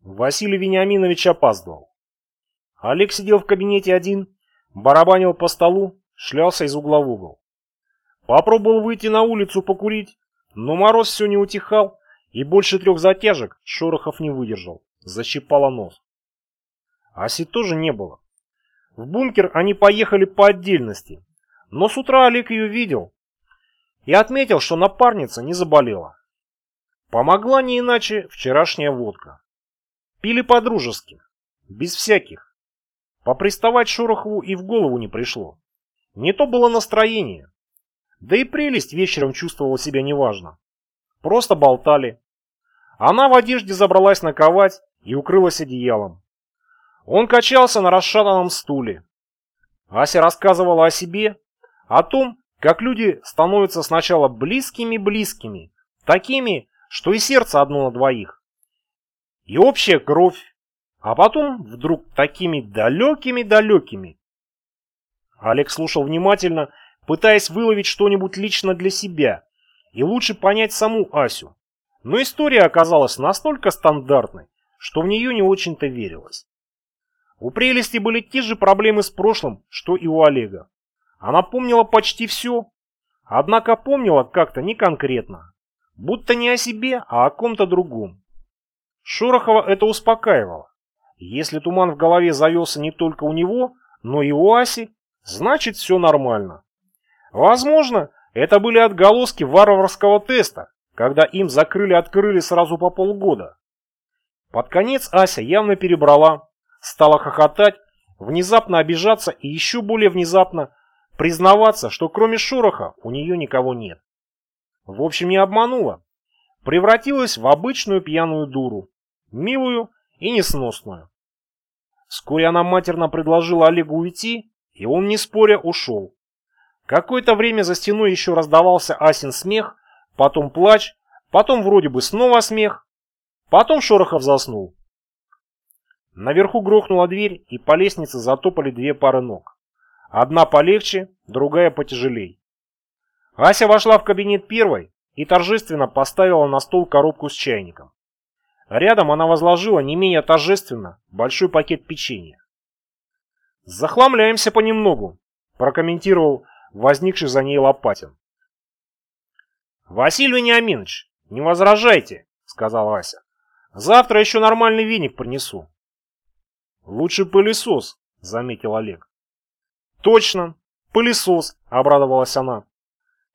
Василий Вениаминович опаздывал. Олег сидел в кабинете один, барабанил по столу, шлялся из угла в угол. Попробовал выйти на улицу покурить, но мороз все не утихал, и больше трех затяжек Шорохов не выдержал, защипало нос. Аси тоже не было. В бункер они поехали по отдельности, но с утра Олег ее видел и отметил, что напарница не заболела. Помогла не иначе вчерашняя водка. Пили по-дружески, без всяких. Поприставать Шорохову и в голову не пришло. Не то было настроение. Да и прелесть вечером чувствовала себя неважно. Просто болтали. Она в одежде забралась на кровать и укрылась одеялом. Он качался на расшатанном стуле. Ася рассказывала о себе, о том, как люди становятся сначала близкими-близкими, такими, что и сердце одно на двоих. И общая кровь, а потом вдруг такими далекими-далекими. Олег слушал внимательно, пытаясь выловить что-нибудь лично для себя и лучше понять саму Асю. Но история оказалась настолько стандартной, что в нее не очень-то верилось. У прелести были те же проблемы с прошлым, что и у Олега. Она помнила почти все, однако помнила как-то не конкретно, будто не о себе, а о ком-то другом. Шорохова это успокаивало. Если туман в голове завелся не только у него, но и у Аси, значит все нормально. Возможно, это были отголоски варварского теста, когда им закрыли-открыли сразу по полгода. Под конец Ася явно перебрала, стала хохотать, внезапно обижаться и еще более внезапно признаваться, что кроме шороха у нее никого нет. В общем, не обманула. Превратилась в обычную пьяную дуру, милую и несносную. Вскоре она матерно предложила Олегу уйти, и он, не споря, ушел. Какое-то время за стеной еще раздавался Асин смех, потом плач, потом вроде бы снова смех, потом Шорохов заснул. Наверху грохнула дверь, и по лестнице затопали две пары ног. Одна полегче, другая потяжелей. Ася вошла в кабинет первой и торжественно поставила на стол коробку с чайником. Рядом она возложила не менее торжественно большой пакет печенья. «Захламляемся понемногу», – прокомментировал возникший за ней Лопатин. «Василий Вениаминович, не возражайте», – сказал Ася. «Завтра еще нормальный веник принесу». «Лучше пылесос», — заметил Олег. «Точно, пылесос», — обрадовалась она.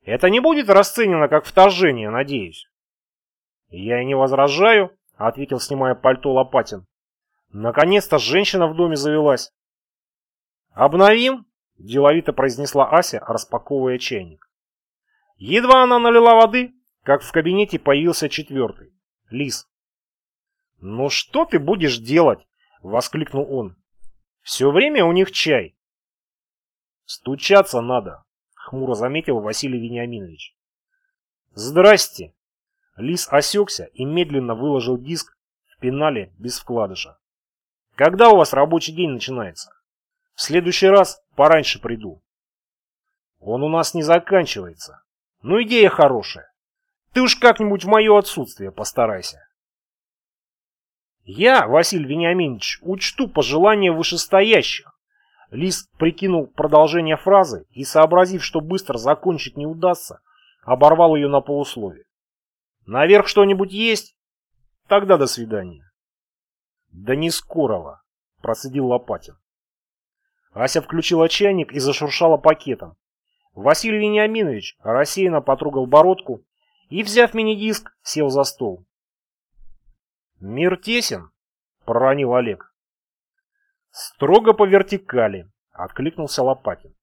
«Это не будет расценено как вторжение, надеюсь?» «Я и не возражаю», — ответил, снимая пальто Лопатин. «Наконец-то женщина в доме завелась». «Обновим?» – деловито произнесла Ася, распаковывая чайник. Едва она налила воды, как в кабинете появился четвертый – Лис. «Ну что ты будешь делать?» Воскликнул он. Все время у них чай. Стучаться надо, хмуро заметил Василий Вениаминович. Здрасте. Лис осекся и медленно выложил диск в пенале без вкладыша. Когда у вас рабочий день начинается? В следующий раз пораньше приду. Он у нас не заканчивается. Ну идея хорошая. Ты уж как-нибудь в мое отсутствие постарайся. Я, Василий Вениаминович, учту пожелания вышестоящих. Лис прикинул продолжение фразы и, сообразив, что быстро закончить не удастся, оборвал ее на полусловие. Наверх что-нибудь есть? Тогда до свидания. Да не скорого, процедил Лопатин. Ася включила чайник и зашуршала пакетом. Василий Вениаминович рассеянно потрогал бородку и, взяв мини-диск, сел за стол. «Мир тесен», — проронил Олег. «Строго по вертикали», — откликнулся Лопатин.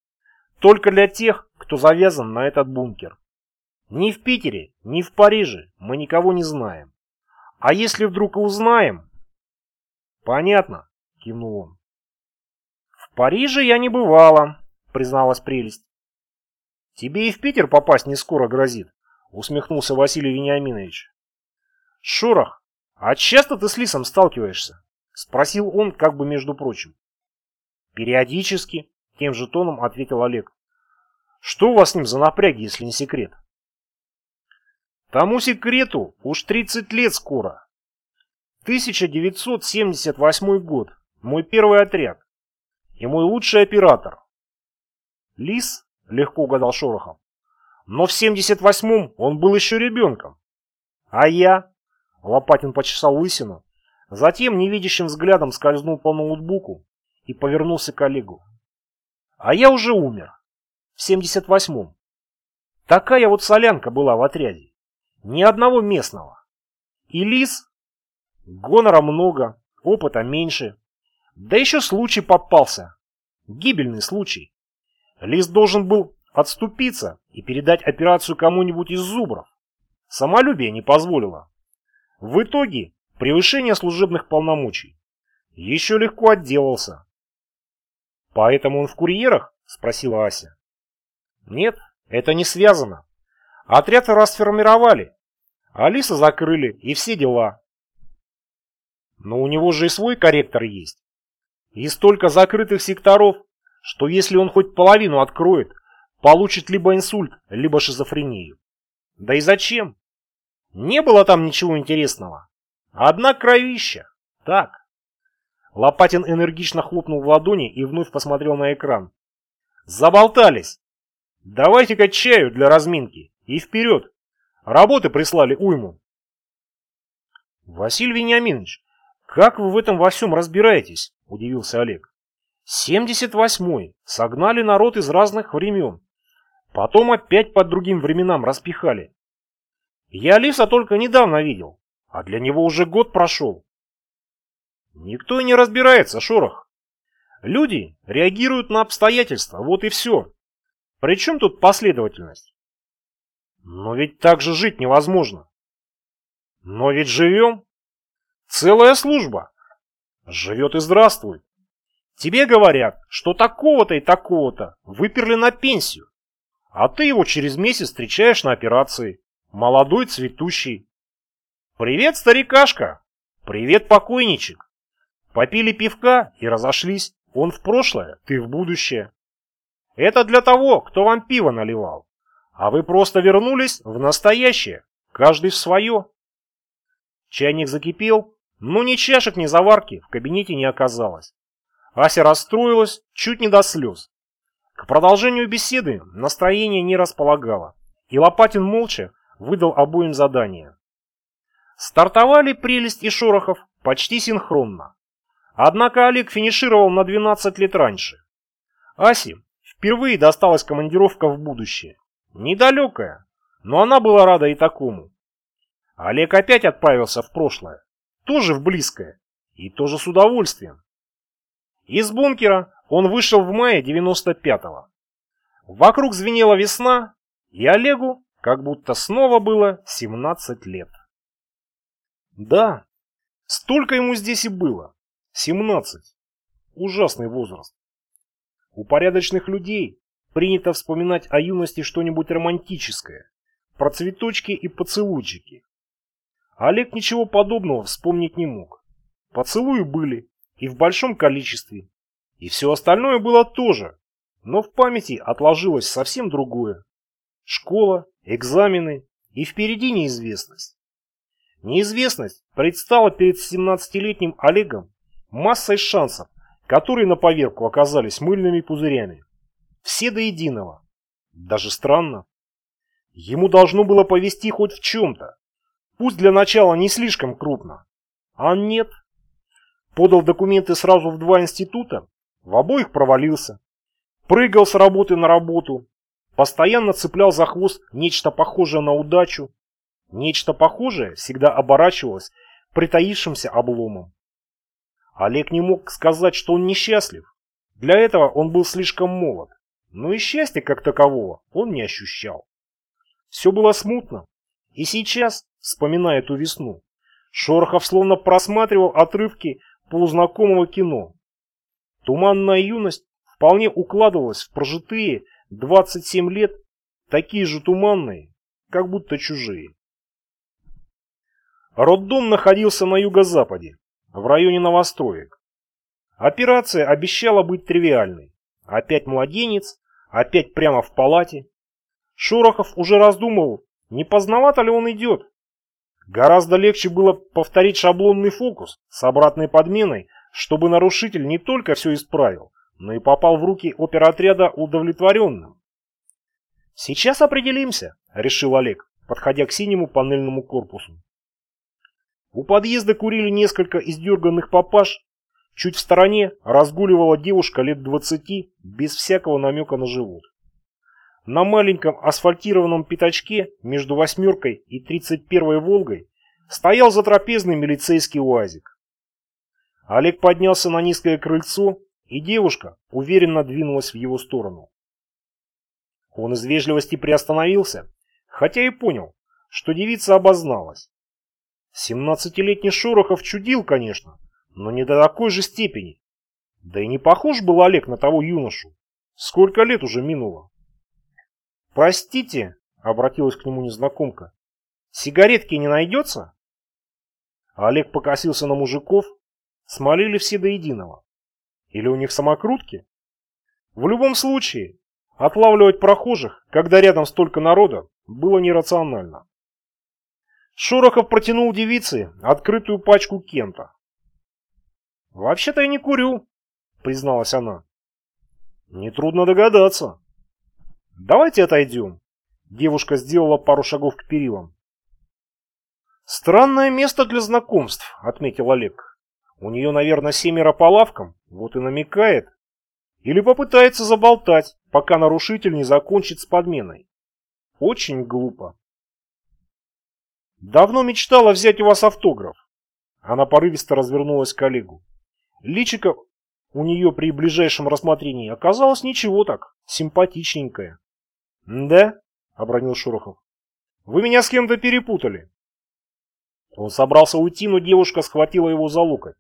«Только для тех, кто завязан на этот бункер. Ни в Питере, ни в Париже мы никого не знаем. А если вдруг и узнаем...» «Понятно», — кивнул он. «В Париже я не бывала», — призналась прелесть. «Тебе и в Питер попасть не скоро грозит», — усмехнулся Василий Вениаминович. «Шорох, «А часто ты с Лисом сталкиваешься?» — спросил он как бы между прочим. «Периодически», — тем же тоном ответил Олег. «Что у вас с ним за напряги, если не секрет?» «Тому секрету уж 30 лет скоро. 1978 год. Мой первый отряд. И мой лучший оператор. Лис, легко угадал Шорохов. Но в 78-м он был еще ребенком. А я? Лопатин почесал лысину. Затем невидящим взглядом скользнул по ноутбуку и повернулся к Олегу. А я уже умер. В 78-м. Такая вот солянка была в отряде. Ни одного местного. И лис? Гонора много, опыта меньше. Да еще случай попался. Гибельный случай. Лис должен был отступиться и передать операцию кому-нибудь из зубров. Самолюбие не позволило. В итоге превышение служебных полномочий. Еще легко отделался. «Поэтому он в курьерах?» – спросила Ася. «Нет, это не связано. Отряд расформировали. Алиса закрыли и все дела. Но у него же и свой корректор есть. И столько закрытых секторов, что если он хоть половину откроет, получит либо инсульт, либо шизофрению. Да и зачем? Не было там ничего интересного. Одна кровища. Так. Лопатин энергично хлопнул в ладони и вновь посмотрел на экран. Заболтались. Давайте-ка чаю для разминки. И вперед. Работы прислали уйму. Василий Вениаминович, как вы в этом во всем разбираетесь? Удивился Олег. 78-й. Согнали народ из разных времен. Потом опять под другим временам распихали. Я Лиса только недавно видел, а для него уже год прошел. Никто и не разбирается, Шорох. Люди реагируют на обстоятельства, вот и все. При чем тут последовательность? Но ведь так же жить невозможно. Но ведь живем. Целая служба. Живет и здравствует. Тебе говорят, что такого-то и такого-то выперли на пенсию. А ты его через месяц встречаешь на операции. Молодой, цветущий. Привет, старикашка. Привет, покойничек. Попили пивка и разошлись. Он в прошлое, ты в будущее. Это для того, кто вам пиво наливал. А вы просто вернулись в настоящее, каждый в свое. Чайник закипел, но ни чашек, ни заварки в кабинете не оказалось. Ася расстроилась чуть не до слез. К продолжению беседы настроение не располагало, и Лопатин молча выдал обоим задание. Стартовали Прелесть и Шорохов почти синхронно. Однако Олег финишировал на 12 лет раньше. Асе впервые досталась командировка в будущее. Недалекая, но она была рада и такому. Олег опять отправился в прошлое, тоже в близкое, и тоже с удовольствием. Из бункера он вышел в мае 95-го. Вокруг звенела весна, и Олегу как будто снова было 17 лет. Да, столько ему здесь и было. 17. Ужасный возраст. У порядочных людей принято вспоминать о юности что-нибудь романтическое, про цветочки и поцелуйчики. Олег ничего подобного вспомнить не мог. Поцелуи были, и в большом количестве, и все остальное было тоже, но в памяти отложилось совсем другое. Школа, экзамены и впереди неизвестность. Неизвестность предстала перед 17-летним Олегом массой шансов, которые на поверку оказались мыльными пузырями. Все до единого. Даже странно. Ему должно было повести хоть в чем-то. Пусть для начала не слишком крупно. А нет. Подал документы сразу в два института, в обоих провалился. Прыгал с работы на работу, постоянно цеплял за хвост нечто похожее на удачу. Нечто похожее всегда оборачивалось притаившимся обломом. Олег не мог сказать, что он несчастлив. Для этого он был слишком молод. Но и счастья как такового он не ощущал. Все было смутно. И сейчас, вспоминая эту весну, Шорохов словно просматривал отрывки полузнакомого кино. Туманная юность вполне укладывалась в прожитые 27 лет, такие же туманные, как будто чужие. Роддом находился на юго-западе, в районе новостроек. Операция обещала быть тривиальной. Опять младенец, опять прямо в палате. Шорохов уже раздумывал, не поздновато ли он идет. Гораздо легче было повторить шаблонный фокус с обратной подменой, чтобы нарушитель не только все исправил, но и попал в руки оперотряда удовлетворенным. «Сейчас определимся», — решил Олег, подходя к синему панельному корпусу. У подъезда курили несколько издерганных папаш. Чуть в стороне разгуливала девушка лет двадцати, без всякого намека на живот. На маленьком асфальтированном пятачке между «восьмеркой» и тридцать первой «Волгой» стоял затрапезный милицейский уазик. Олег поднялся на низкое крыльцо, и девушка уверенно двинулась в его сторону. Он из вежливости приостановился, хотя и понял, что девица обозналась. Семнадцатилетний Шорохов чудил, конечно, но не до такой же степени. Да и не похож был Олег на того юношу. Сколько лет уже минуло. «Простите», — обратилась к нему незнакомка, — «сигаретки не найдется?» Олег покосился на мужиков, смолили все до единого. Или у них самокрутки? В любом случае, отлавливать прохожих, когда рядом столько народа, было нерационально. Шорохов протянул девице открытую пачку Кента. «Вообще-то я не курю», — призналась она. «Нетрудно догадаться». «Давайте отойдем». Девушка сделала пару шагов к перилам. «Странное место для знакомств», — отметил Олег. «У нее, наверное, семеро по лавкам, вот и намекает. Или попытается заболтать, пока нарушитель не закончит с подменой. Очень глупо». «Давно мечтала взять у вас автограф». Она порывисто развернулась к коллегу. Личико у нее при ближайшем рассмотрении оказалось ничего так, симпатичненькое. «Да?» — обронил Шорохов. «Вы меня с кем-то перепутали». Он собрался уйти, но девушка схватила его за локоть.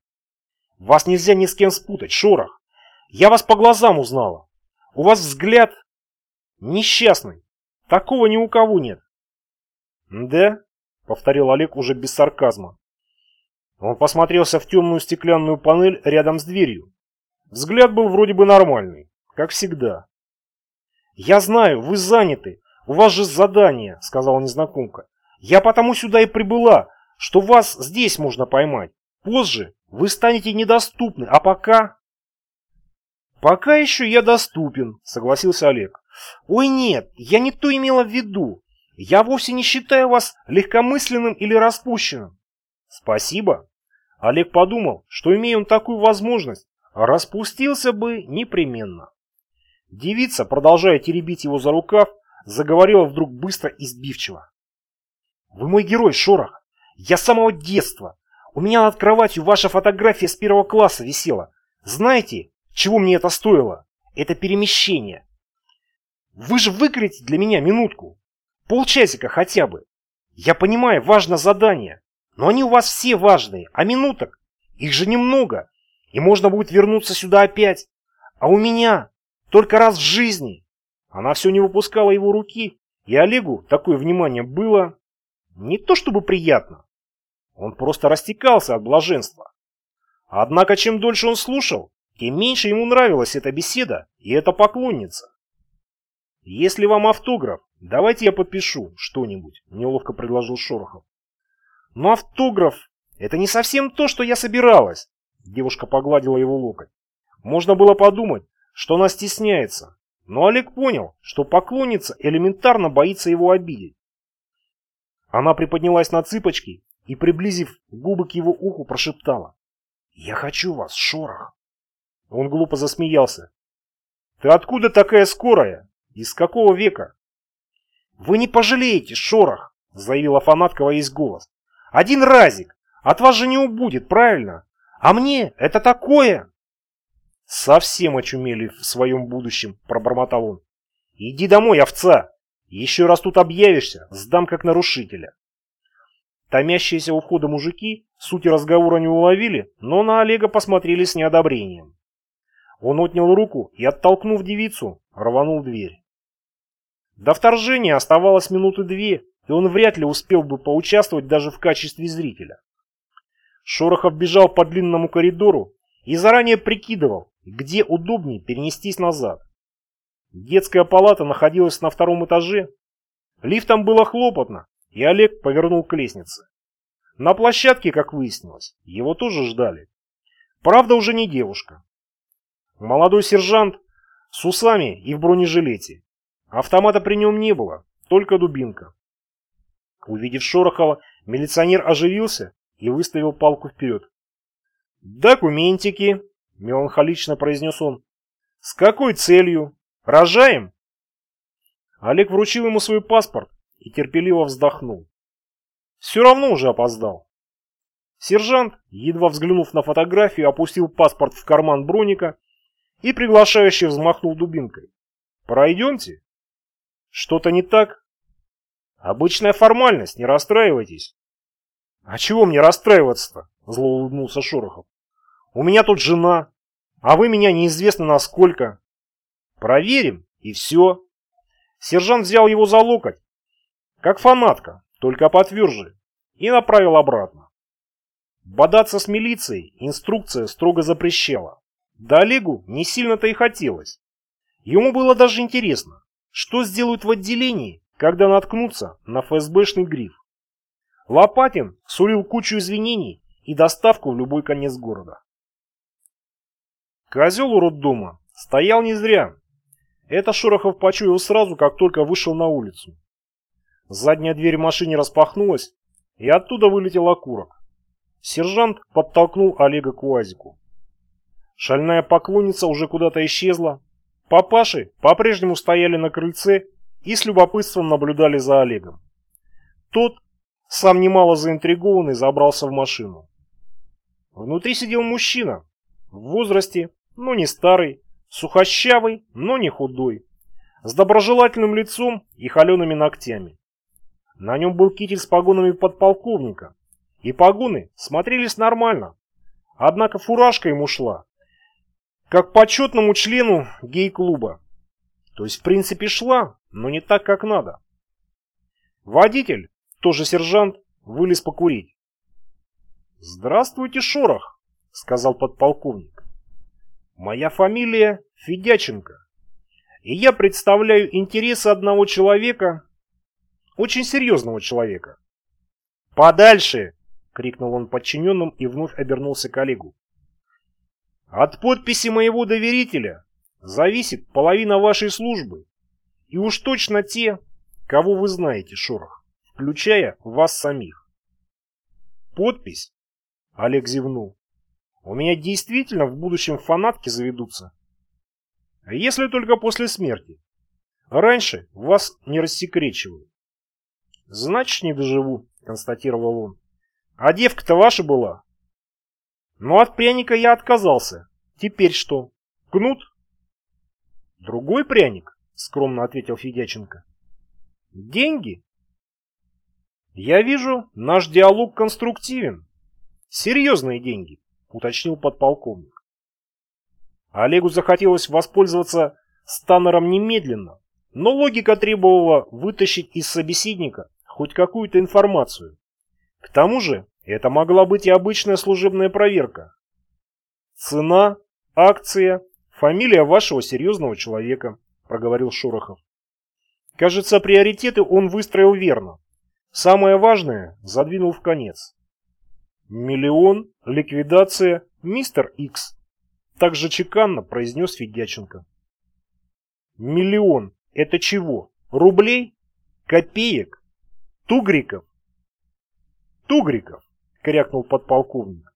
«Вас нельзя ни с кем спутать, Шорох. Я вас по глазам узнала. У вас взгляд несчастный. Такого ни у кого нет». «Да?» — повторил Олег уже без сарказма. Он посмотрелся в темную стеклянную панель рядом с дверью. Взгляд был вроде бы нормальный, как всегда. «Я знаю, вы заняты. У вас же задание», — сказала незнакомка. «Я потому сюда и прибыла, что вас здесь можно поймать. Позже вы станете недоступны, а пока...» «Пока еще я доступен», — согласился Олег. «Ой, нет, я не то имела в виду. Я вовсе не считаю вас легкомысленным или распущенным». «Спасибо», Олег подумал, что имея он такую возможность, распустился бы непременно. Девица, продолжая теребить его за рукав, заговорила вдруг быстро и сбивчиво. «Вы мой герой, Шорох. Я с самого детства. У меня над кроватью ваша фотография с первого класса висела. Знаете, чего мне это стоило? Это перемещение. Вы же выкроите для меня минутку. Полчасика хотя бы. Я понимаю, важно задание. Но они у вас все важные, а минуток? Их же немного, и можно будет вернуться сюда опять. А у меня только раз в жизни. Она все не выпускала его руки, и Олегу такое внимание было не то чтобы приятно. Он просто растекался от блаженства. Однако чем дольше он слушал, тем меньше ему нравилась эта беседа и эта поклонница. «Если вам автограф, давайте я подпишу что-нибудь», — неловко предложил Шорохов. Но автограф — это не совсем то, что я собиралась. Девушка погладила его локоть. Можно было подумать, что она стесняется. Но Олег понял, что поклонница элементарно боится его обидеть. Она приподнялась на цыпочки и, приблизив губы к его уху, прошептала. «Я хочу вас, Шорох!» Он глупо засмеялся. «Ты откуда такая скорая? Из какого века?» «Вы не пожалеете, Шорох!» — заявила фанатка во весь голос. Один разик. От вас же не убудет, правильно? А мне это такое!» «Совсем очумели в своем будущем», — пробормотал он. «Иди домой, овца! Еще раз тут объявишься, сдам как нарушителя». Томящиеся у входа мужики сути разговора не уловили, но на Олега посмотрели с неодобрением. Он отнял руку и, оттолкнув девицу, рванул дверь. До вторжения оставалось минуты две, и он вряд ли успел бы поучаствовать даже в качестве зрителя. Шорохов бежал по длинному коридору и заранее прикидывал, где удобнее перенестись назад. Детская палата находилась на втором этаже. Лифтом было хлопотно, и Олег повернул к лестнице. На площадке, как выяснилось, его тоже ждали. Правда, уже не девушка. Молодой сержант с усами и в бронежилете. Автомата при нем не было, только дубинка. Увидев Шорохова, милиционер оживился и выставил палку вперед. «Документики», — меланхолично произнес он. «С какой целью? Рожаем?» Олег вручил ему свой паспорт и терпеливо вздохнул. Все равно уже опоздал. Сержант, едва взглянув на фотографию, опустил паспорт в карман броника и приглашающе взмахнул дубинкой. «Пройдемте?» «Что-то не так?» «Обычная формальность, не расстраивайтесь». «А чего мне расстраиваться-то?» – зло улыбнулся Шорохов. «У меня тут жена, а вы меня неизвестно насколько». «Проверим, и все». Сержант взял его за локоть, как фанатка, только потверже, и направил обратно. Бодаться с милицией инструкция строго запрещала. Да Олегу не сильно-то и хотелось. Ему было даже интересно, что сделают в отделении, когда наткнутся на ФСБшный гриф. Лопатин сулил кучу извинений и доставку в любой конец города. Козел у роддома стоял не зря. Это Шорохов почуял сразу, как только вышел на улицу. Задняя дверь в машине распахнулась, и оттуда вылетел окурок. Сержант подтолкнул Олега к УАЗику. Шальная поклонница уже куда-то исчезла. Папаши по-прежнему стояли на крыльце и с любопытством наблюдали за Олегом. Тот, сам немало заинтригованный, забрался в машину. Внутри сидел мужчина, в возрасте, но не старый, сухощавый, но не худой, с доброжелательным лицом и холеными ногтями. На нем был китель с погонами подполковника, и погоны смотрелись нормально. Однако фуражка ему шла, как почетному члену гей-клуба. То есть в принципе шла, но не так, как надо. Водитель, тоже сержант, вылез покурить. «Здравствуйте, Шорох», — сказал подполковник. «Моя фамилия Федяченко, и я представляю интересы одного человека, очень серьезного человека. «Подальше!» — крикнул он подчиненным и вновь обернулся к Олегу. «От подписи моего доверителя зависит половина вашей службы, и уж точно те, кого вы знаете, Шорох, включая вас самих». «Подпись?» — Олег зевнул. «У меня действительно в будущем фанатки заведутся. Если только после смерти. Раньше вас не рассекречивают. «Значит, не доживу», — констатировал он. «А девка-то ваша была?» «Ну, от пряника я отказался. Теперь что? Кнут?» «Другой пряник?» — скромно ответил Федяченко. «Деньги?» «Я вижу, наш диалог конструктивен. Серьезные деньги», — уточнил подполковник. Олегу захотелось воспользоваться Станнером немедленно, но логика требовала вытащить из собеседника хоть какую-то информацию. К тому же, это могла быть и обычная служебная проверка. Цена, акция, фамилия вашего серьезного человека, проговорил Шорохов. Кажется, приоритеты он выстроил верно. Самое важное задвинул в конец. Миллион, ликвидация, мистер Икс. Так же чеканно произнес Федяченко. Миллион – это чего? Рублей? Копеек? Тугриков. Тугриков, крякнул подполковник.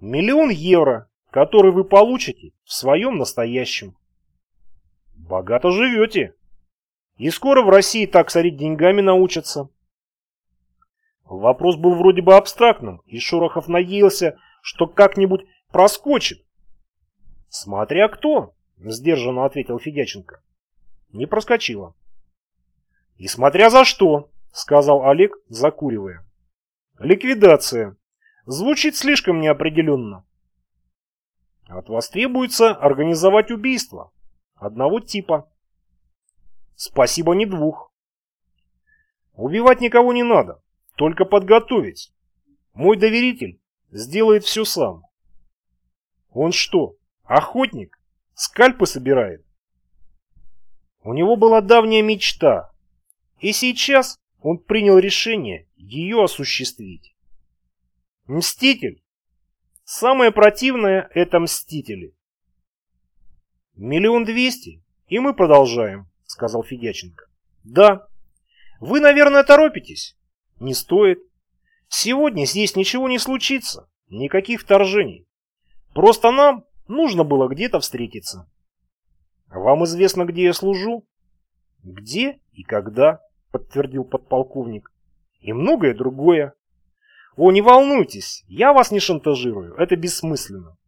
Миллион евро, который вы получите в своем настоящем. Богато живете. И скоро в России так сорить деньгами научатся. Вопрос был вроде бы абстрактным, и Шорохов надеялся, что как-нибудь проскочит. «Смотря кто», — сдержанно ответил Федяченко. Не проскочило. «И смотря за что», сказал Олег, закуривая. Ликвидация. Звучит слишком неопределенно. От вас требуется организовать убийство. Одного типа. Спасибо, не двух. Убивать никого не надо, только подготовить. Мой доверитель сделает все сам. Он что, охотник? Скальпы собирает? У него была давняя мечта. И сейчас он принял решение ее осуществить. Мститель. Самое противное – это мстители. Миллион двести, и мы продолжаем, сказал Федяченко. Да. Вы, наверное, торопитесь? Не стоит. Сегодня здесь ничего не случится, никаких вторжений. Просто нам нужно было где-то встретиться. Вам известно, где я служу? Где и когда, подтвердил подполковник. И многое другое. О, не волнуйтесь, я вас не шантажирую, это бессмысленно.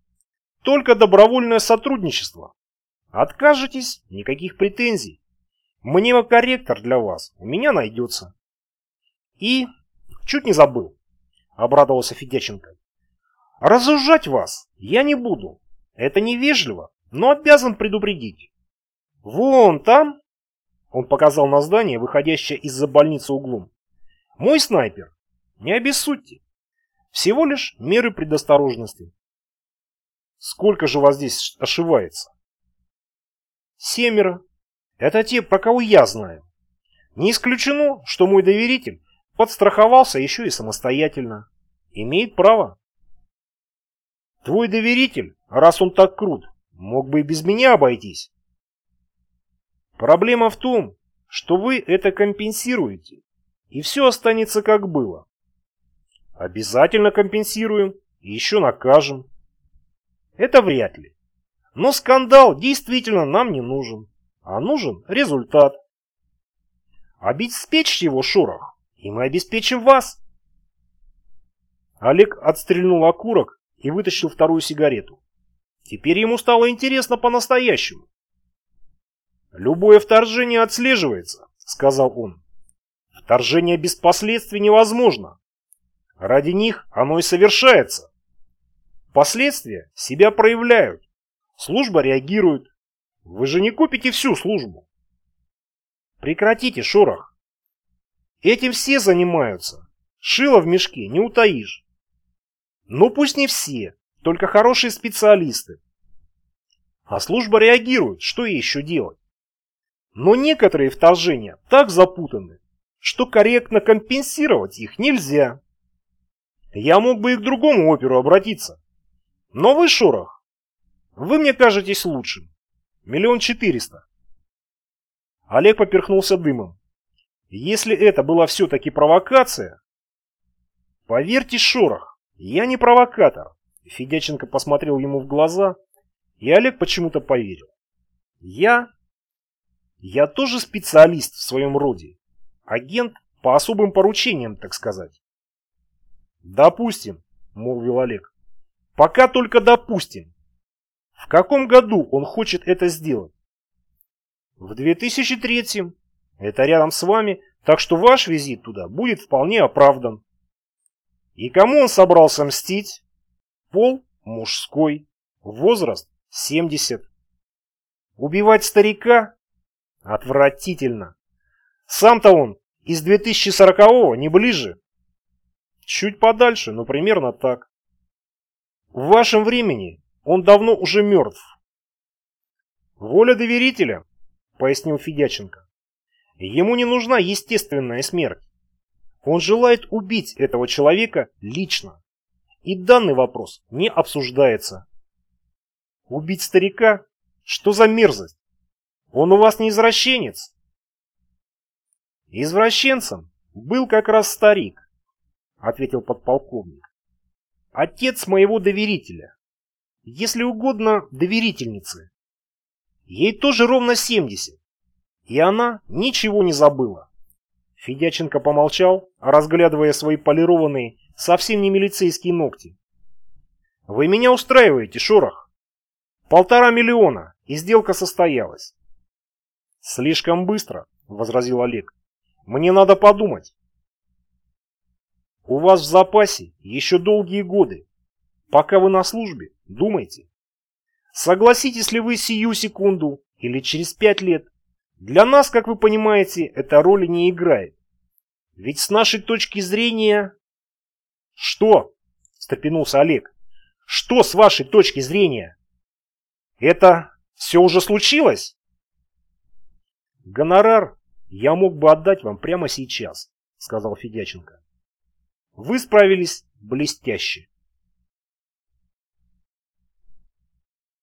Только добровольное сотрудничество. Откажетесь, никаких претензий. Мне корректор для вас у меня найдется. И чуть не забыл, обрадовался Федяченко. Разужать вас я не буду. Это невежливо, но обязан предупредить. Вон там, он показал на здание, выходящее из-за больницы углом. Мой снайпер. Не обессудьте. Всего лишь меры предосторожности. Сколько же вас здесь ошивается? Семеро. Это те, про кого я знаю. Не исключено, что мой доверитель подстраховался еще и самостоятельно. Имеет право. Твой доверитель, раз он так крут, мог бы и без меня обойтись. Проблема в том, что вы это компенсируете, и все останется как было. Обязательно компенсируем и еще накажем. Это вряд ли. Но скандал действительно нам не нужен, а нужен результат. Обеспечьте его шорох, и мы обеспечим вас. Олег отстрельнул окурок и вытащил вторую сигарету. Теперь ему стало интересно по-настоящему. «Любое вторжение отслеживается», — сказал он. «Вторжение без последствий невозможно. Ради них оно и совершается. Последствия себя проявляют. Служба реагирует. Вы же не купите всю службу. Прекратите шорох. Этим все занимаются. Шило в мешке не утаишь. Ну пусть не все, только хорошие специалисты. А служба реагирует, что ей еще делать? Но некоторые вторжения так запутаны, что корректно компенсировать их нельзя. Я мог бы и к другому оперу обратиться. Но вы, Шорох, вы мне кажетесь лучшим. Миллион четыреста. Олег поперхнулся дымом. Если это была все-таки провокация... Поверьте, Шорох, я не провокатор. Федяченко посмотрел ему в глаза, и Олег почему-то поверил. Я... Я тоже специалист в своем роде. Агент по особым поручениям, так сказать. «Допустим», — молвил Олег. «Пока только допустим. В каком году он хочет это сделать?» «В 2003-м. Это рядом с вами, так что ваш визит туда будет вполне оправдан». «И кому он собрался мстить?» «Пол мужской, возраст 70. Убивать старика? Отвратительно. Сам-то он из 2040-го не ближе. Чуть подальше, но примерно так. В вашем времени он давно уже мертв. Воля доверителя, пояснил Федяченко. Ему не нужна естественная смерть. Он желает убить этого человека лично. И данный вопрос не обсуждается. Убить старика? Что за мерзость? Он у вас не извращенец? Извращенцем был как раз старик. — ответил подполковник. «Отец моего доверителя. Если угодно, доверительницы. Ей тоже ровно 70. И она ничего не забыла». Федяченко помолчал, разглядывая свои полированные, совсем не милицейские ногти. «Вы меня устраиваете, Шорох. Полтора миллиона, и сделка состоялась». «Слишком быстро», — возразил Олег. «Мне надо подумать». У вас в запасе еще долгие годы. Пока вы на службе, думайте. Согласитесь ли вы сию секунду или через пять лет? Для нас, как вы понимаете, эта роли не играет. Ведь с нашей точки зрения... Что? Стопянулся Олег. Что с вашей точки зрения? Это все уже случилось? Гонорар я мог бы отдать вам прямо сейчас, сказал Федяченко. Вы справились Блестяще.